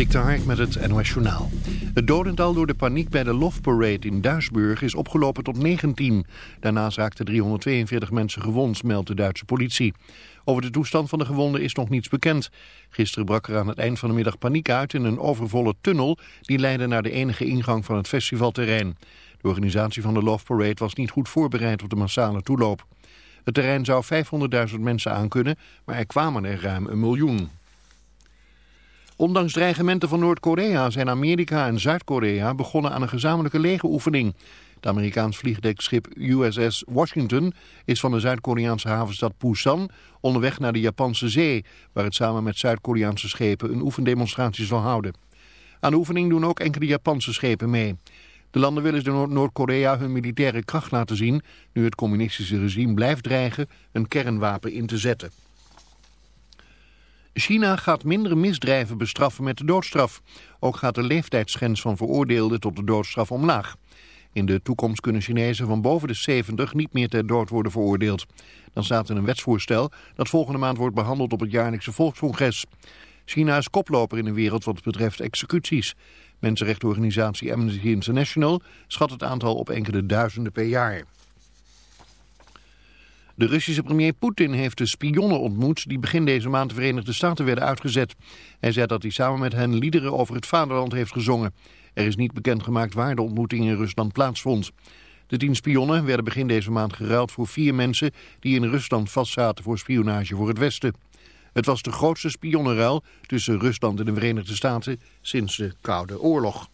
Dik met het NOS. Het dodental door de paniek bij de Love Parade in Duisburg is opgelopen tot 19. Daarnaast raakten 342 mensen gewond, meldt de Duitse politie. Over de toestand van de gewonden is nog niets bekend. Gisteren brak er aan het eind van de middag paniek uit in een overvolle tunnel... die leidde naar de enige ingang van het festivalterrein. De organisatie van de Love Parade was niet goed voorbereid op de massale toeloop. Het terrein zou 500.000 mensen aankunnen, maar er kwamen er ruim een miljoen. Ondanks dreigementen van Noord-Korea zijn Amerika en Zuid-Korea begonnen aan een gezamenlijke legeroefening. Het Amerikaans vliegdekschip USS Washington is van de Zuid-Koreaanse havenstad Busan onderweg naar de Japanse zee, waar het samen met Zuid-Koreaanse schepen een oefendemonstratie zal houden. Aan de oefening doen ook enkele Japanse schepen mee. De landen willen door Noord-Korea hun militaire kracht laten zien, nu het communistische regime blijft dreigen een kernwapen in te zetten. China gaat minder misdrijven bestraffen met de doodstraf. Ook gaat de leeftijdsgrens van veroordeelden tot de doodstraf omlaag. In de toekomst kunnen Chinezen van boven de 70 niet meer ter dood worden veroordeeld. Dan staat er een wetsvoorstel dat volgende maand wordt behandeld op het jaarlijkse volkscongres. China is koploper in de wereld wat betreft executies. Mensenrechtenorganisatie Amnesty International schat het aantal op enkele duizenden per jaar. De Russische premier Poetin heeft de spionnen ontmoet die begin deze maand de Verenigde Staten werden uitgezet. Hij zei dat hij samen met hen liederen over het vaderland heeft gezongen. Er is niet bekendgemaakt waar de ontmoeting in Rusland plaatsvond. De tien spionnen werden begin deze maand geruild voor vier mensen die in Rusland vastzaten voor spionage voor het Westen. Het was de grootste spionnenruil tussen Rusland en de Verenigde Staten sinds de Koude Oorlog.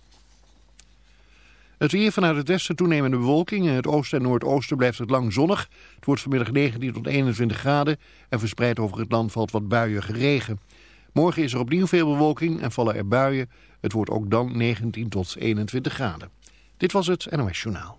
Het weer vanuit het westen toenemende bewolking. In het oosten en noordoosten blijft het lang zonnig. Het wordt vanmiddag 19 tot 21 graden. En verspreid over het land valt wat buiige regen. Morgen is er opnieuw veel bewolking en vallen er buien. Het wordt ook dan 19 tot 21 graden. Dit was het NOS Journaal.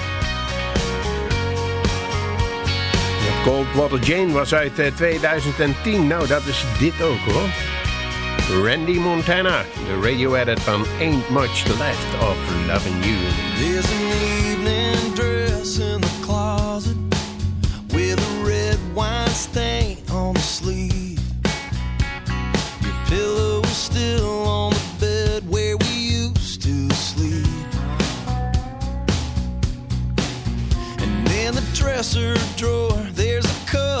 Coldwater Jane was uit eh, 2010. Nou, dat is dit ook hoor. Randy Montana, de radio edit van Ain't Much Left of Loving You. There's an evening dress in the closet with a red wine stain on the sleeve. Your pillow is still on the bed where dresser drawer, there's a couple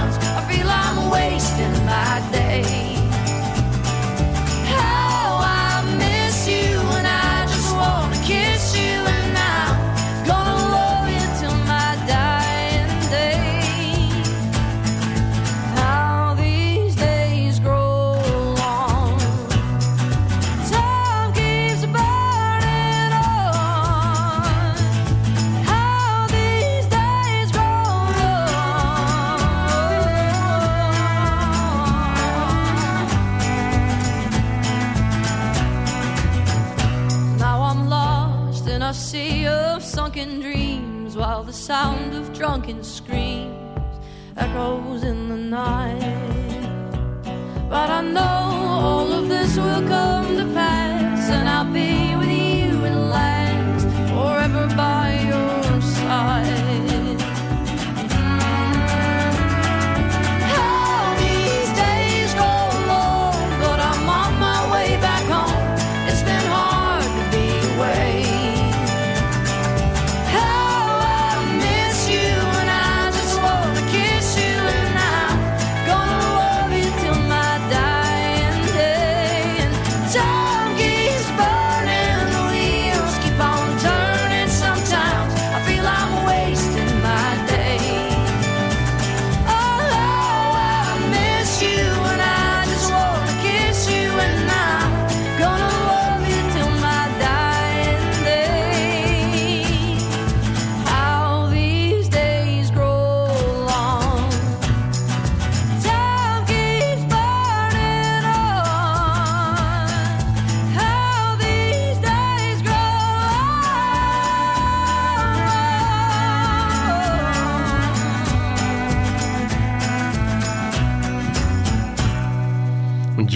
of sunken dreams while the sound of drunken screams echoes in the night. But I know all of this will come to pass,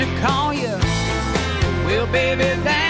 Should call you. Well, baby, that's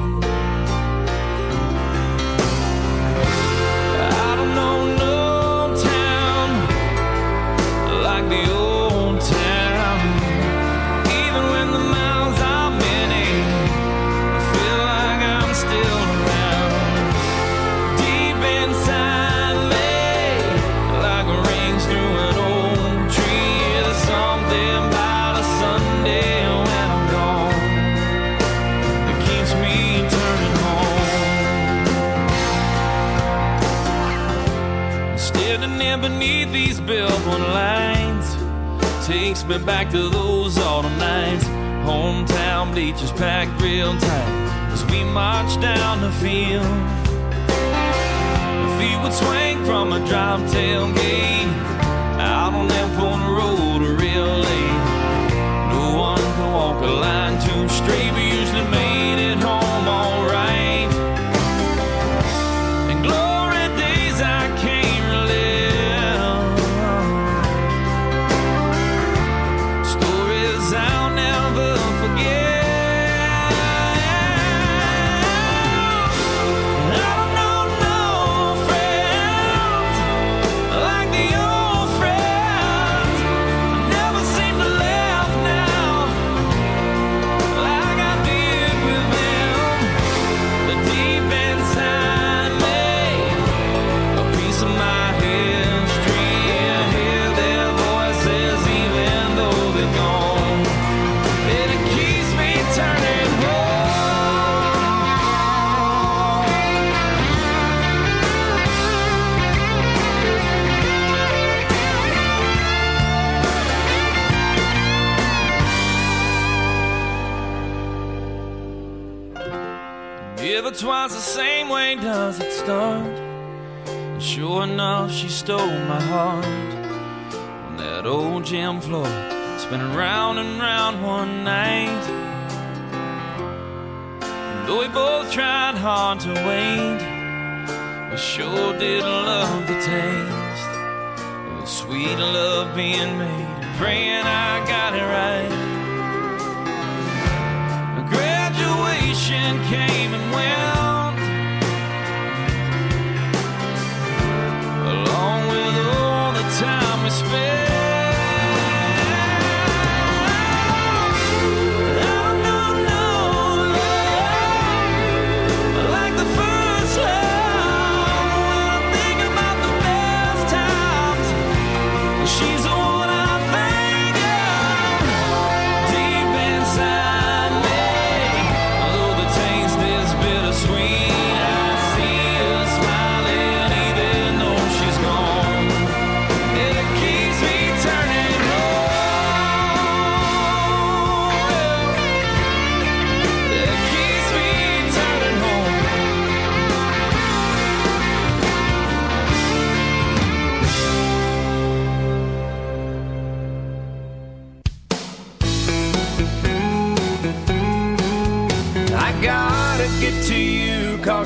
Takes me back to those autumn nights. Hometown bleachers packed real tight as we march down the field. The feet would swing from a drop tailgate And sure enough, she stole my heart on that old gym floor, spinning round and round one night. And though we both tried hard to wait, we sure did love the taste of sweet love being made. Praying I got it right. Graduation came time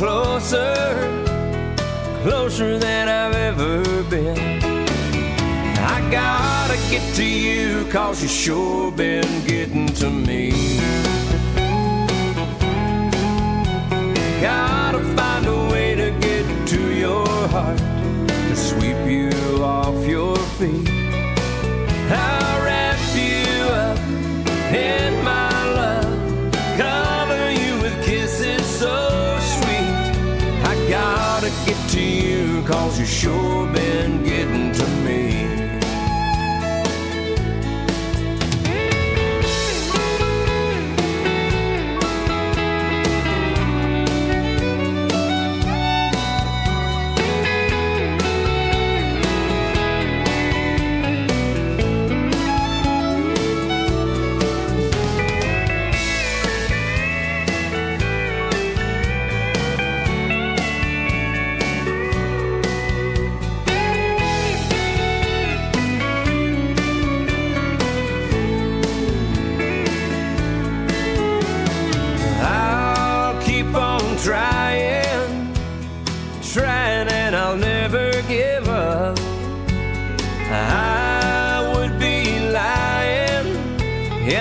Closer, closer than I've ever been. I gotta get to you, cause you sure been getting to me. Gotta find a way to get to your heart, to sweep you off your feet. I'll show, baby.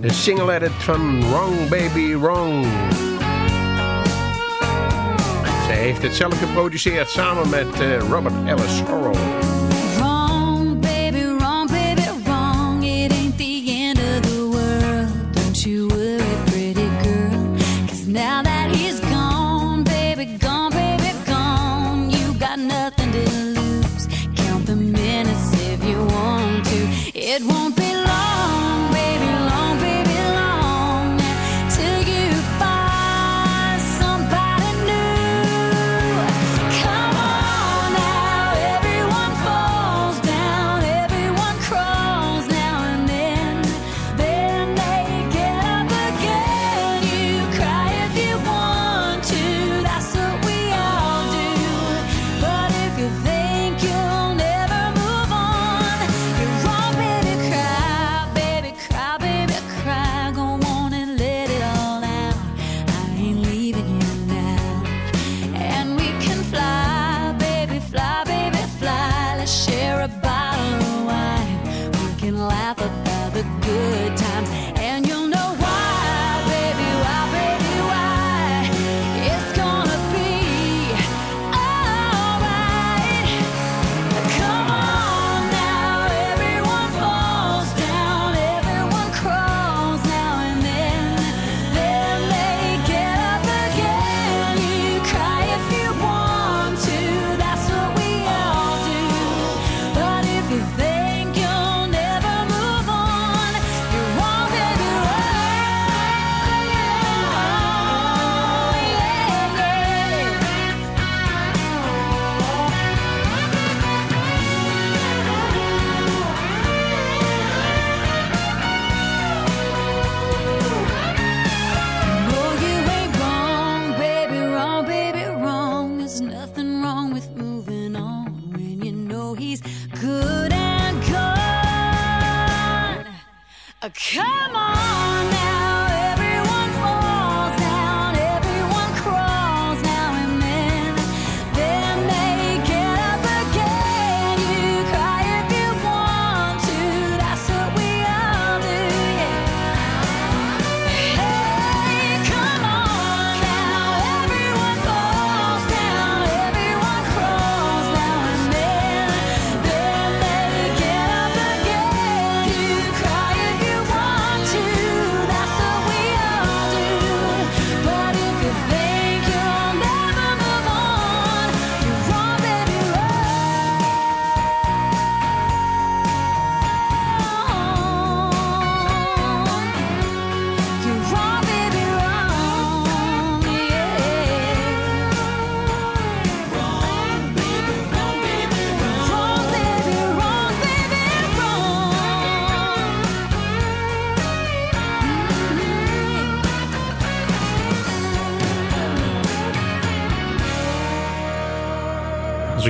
De single edit van Wrong Baby Wrong. Zij heeft het zelf geproduceerd samen met eh, Robert Ellis Orrall.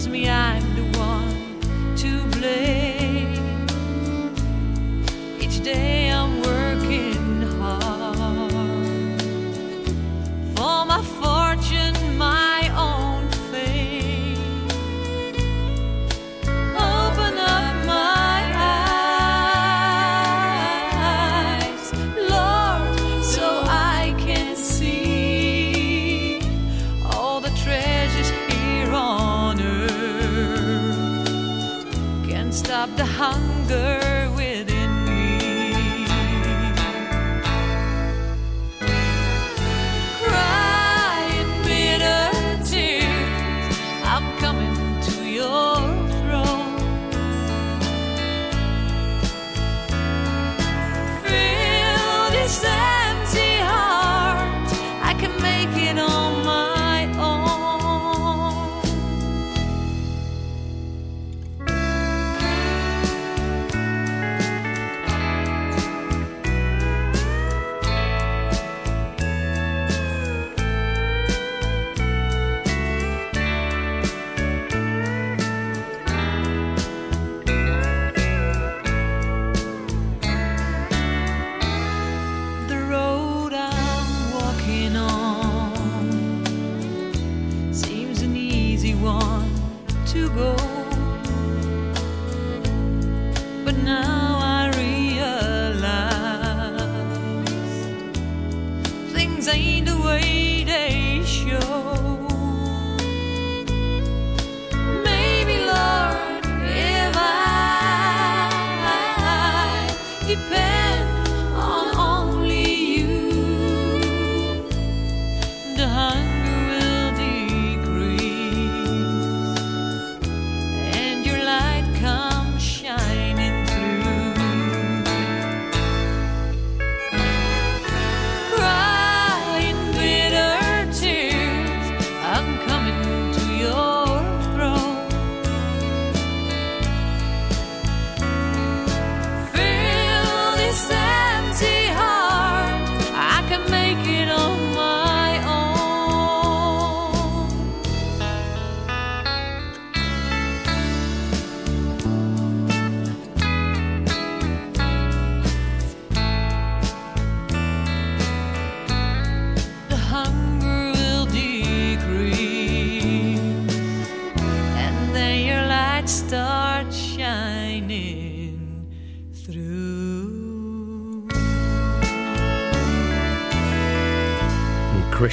tells me I'm the one to blame. Each day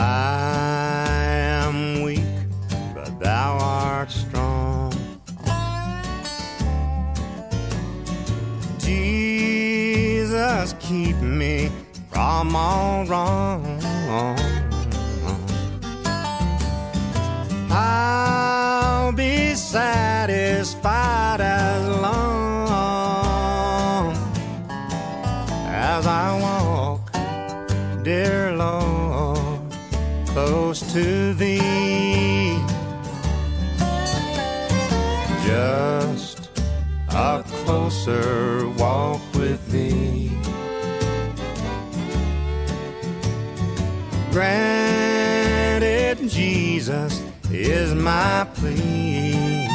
I am weak, but thou art strong. Jesus, I'm all wrong. I'll be satisfied as long as I walk, dear Lord, close to Thee. Just a closer walk with Thee. Granted, Jesus is my plea.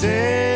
Daily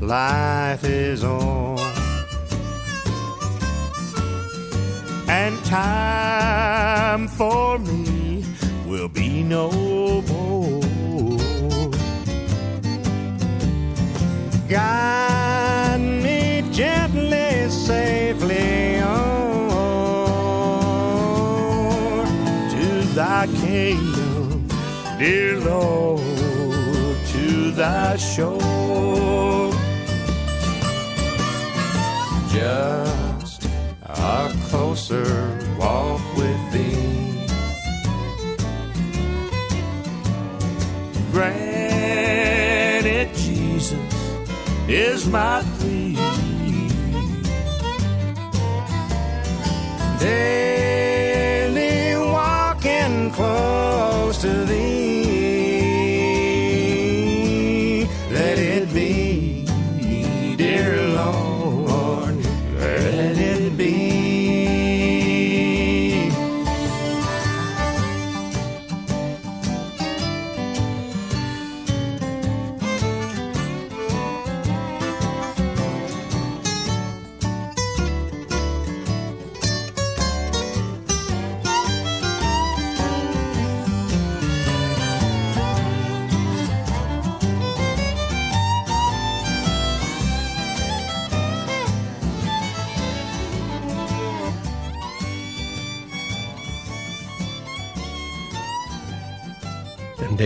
life is on and time for me will be no more. Guide me gently, safely on to thy kingdom, dear Lord, to thy shore. Just a closer walk with thee. Granted, Jesus is my plea. Daily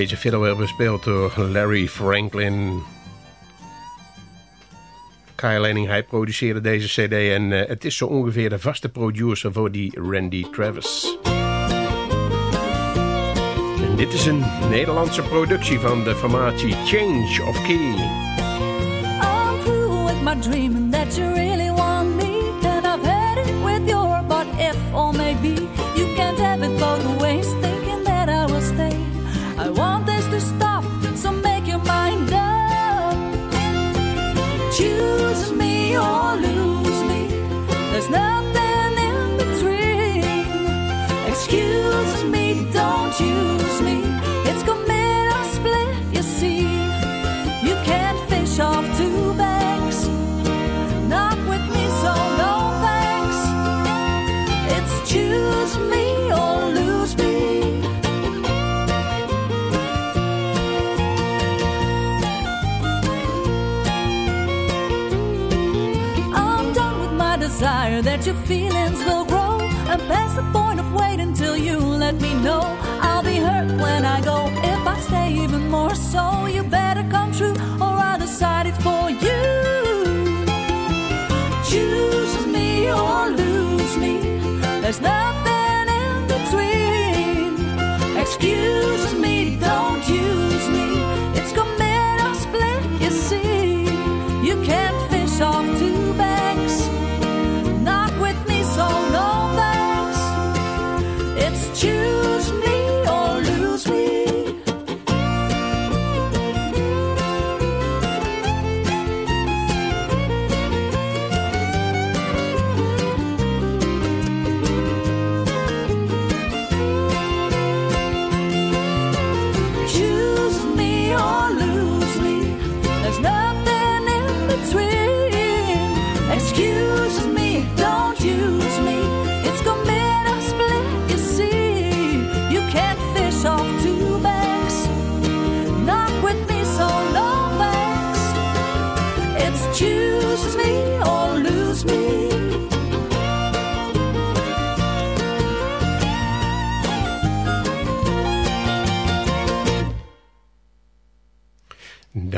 deze fiddle werd bespeeld door Larry Franklin. Kyle Lanning, hij produceerde deze cd en eh, het is zo ongeveer de vaste producer voor die Randy Travis. En dit is een Nederlandse productie van de formatie Change of Key. With my dreaming that you really want me. I've it with your but if or maybe. You can't have it There's no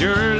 sure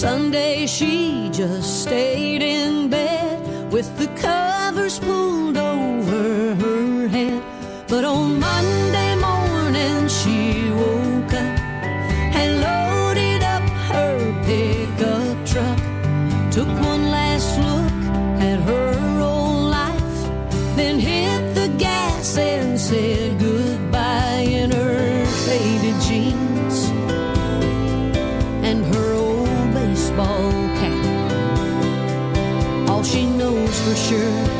Sunday she just stayed in bed with the covers pulled over her head. But on Monday morning she woke up and loaded up her pickup truck. Took knows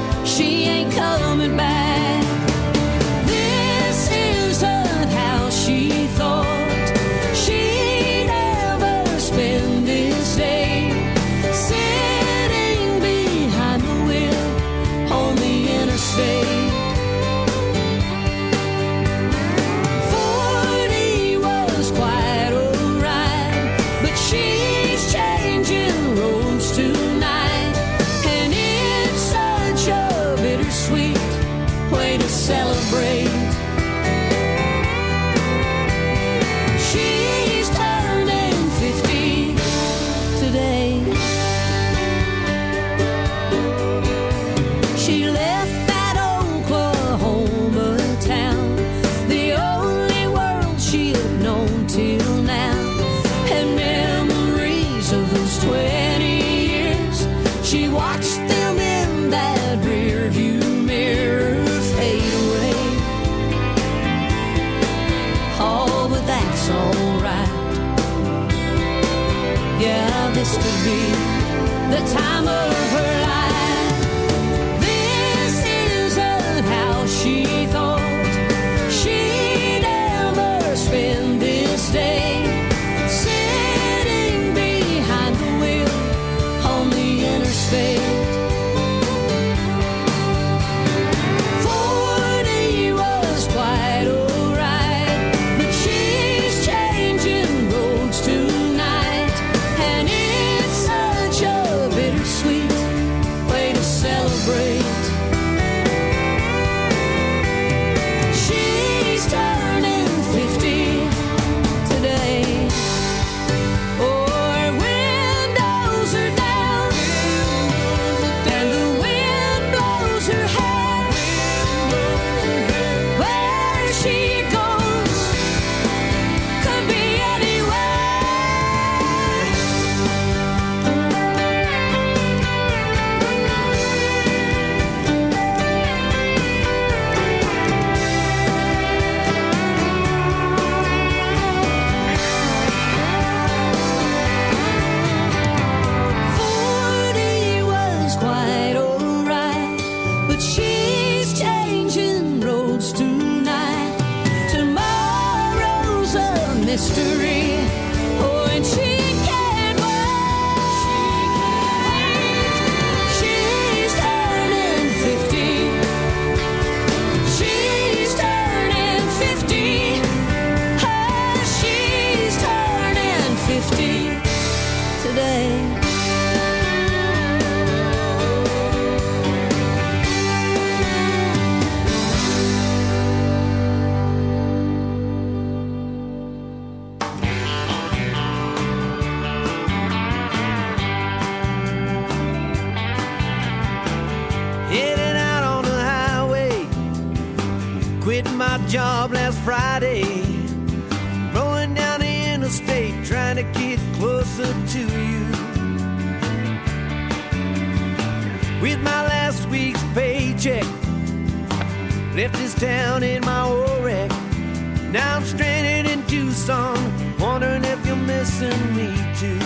me too.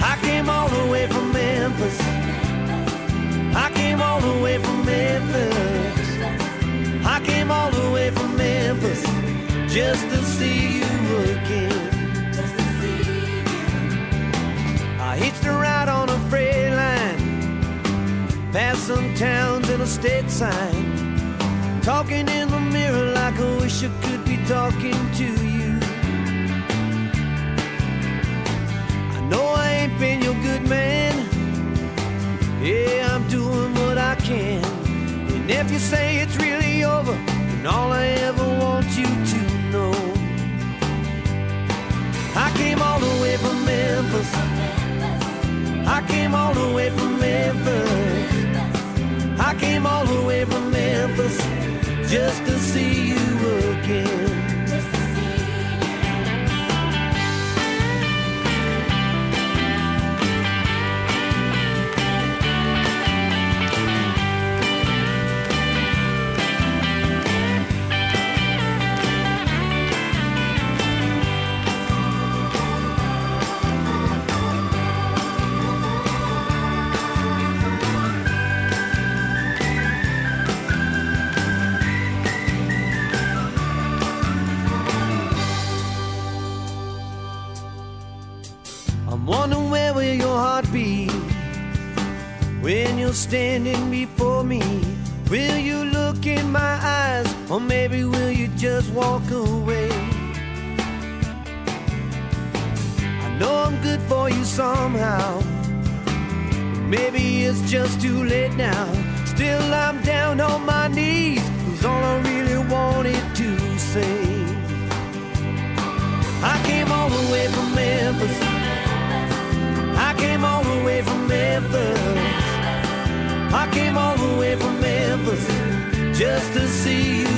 I came all the way from Memphis. I came all the way from Memphis. I came all the way from Memphis just to see you again. I hitched a ride on a freight line, past some towns and a state sign. Talking in the mirror like I wish I could be talking to you. Man. Yeah, I'm doing what I can. And if you say it's really over, then all I ever want you to know. I came all the way from Memphis. I came all the way from Memphis. I came all the way from Memphis just to see you again. Standing before me? Will you look in my eyes, or maybe will you just walk away? I know I'm good for you somehow. Maybe it's just too late now. To see